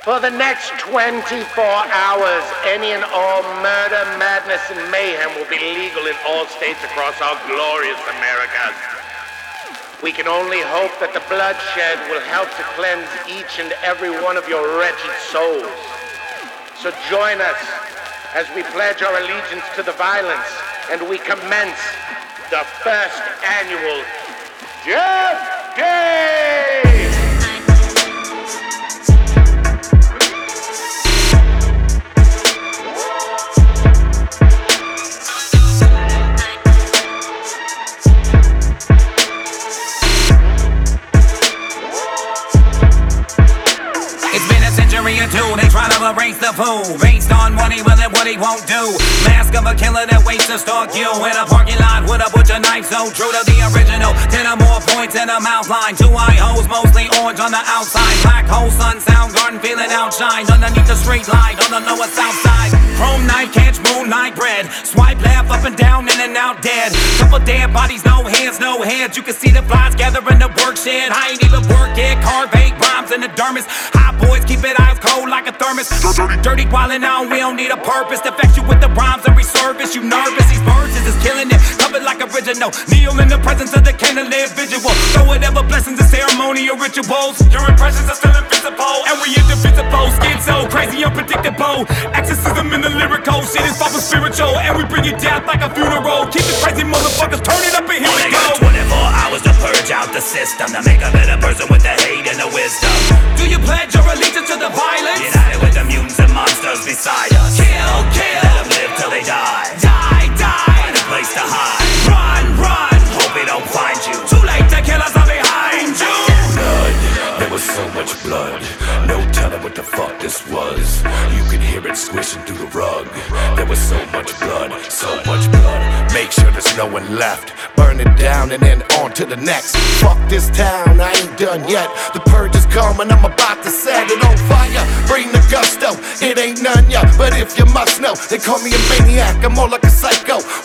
For the next 24 hours, any and all murder, madness, and mayhem will be legal in all states across our glorious Americas. We can only hope that the bloodshed will help to cleanse each and every one of your wretched souls. So join us as we pledge our allegiance to the violence and we commence the first annual Jeff two, they try to erase the fool. Based on what he will and what he won't do. Mask of a killer that waits to stalk you. In a parking lot with a butcher knife. So true to the original. Ten or more points in a mouth line. Two eye holes, mostly orange on the outside. Black hole, sun, Soundgarden, feeling outshine. Underneath the street light on the lower south side. Chrome night, catch moonlight bread Swipe left, up and down, in and out dead. Couple dead bodies, no hands, no heads. You can see the flies gathering the work shed. I ain't even work yet, carve eight in the dermis. Hot boys keep it ice cold like a thermos. Dirty, dirty quality now, we don't need a purpose fetch you with the rhymes and resurface. You nervous, these verses is killing it. Covered like original, kneel in the presence of the candlelit visual. So whatever blessings and ceremonial rituals. Your impressions are still invisible And we indivisible, skin so crazy, unpredictable. Exorcism in the lyrical, shit is far spiritual And we bring it down like a funeral. Keep the crazy motherfuckers, turn the system. To make a better person with the hate and the wisdom. Do you pledge your allegiance It squishing through the rug. There was so much blood, so much blood. Make sure there's no one left. Burn it down and then on to the next. Fuck this town, I ain't done yet. The purge is coming, I'm about to set it on fire. Bring the gusto, it ain't none yet. But if you must know, they call me a maniac, I'm more like a psycho.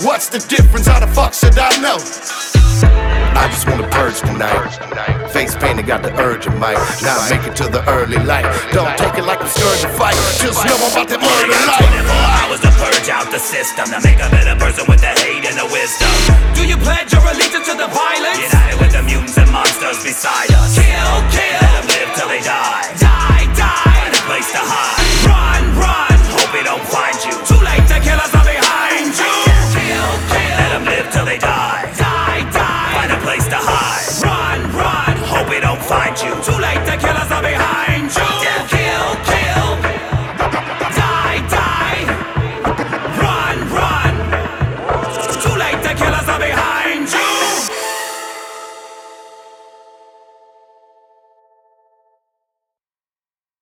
What's the difference? How the fuck should I know? I just wanna purge tonight. Face painted, got the urge of might. Now make it to the early light. Don't take it like I'm scared to fight. Just know I'm about to murder life. 24 hours to purge out the system To make a better person don't you. Too late, the killers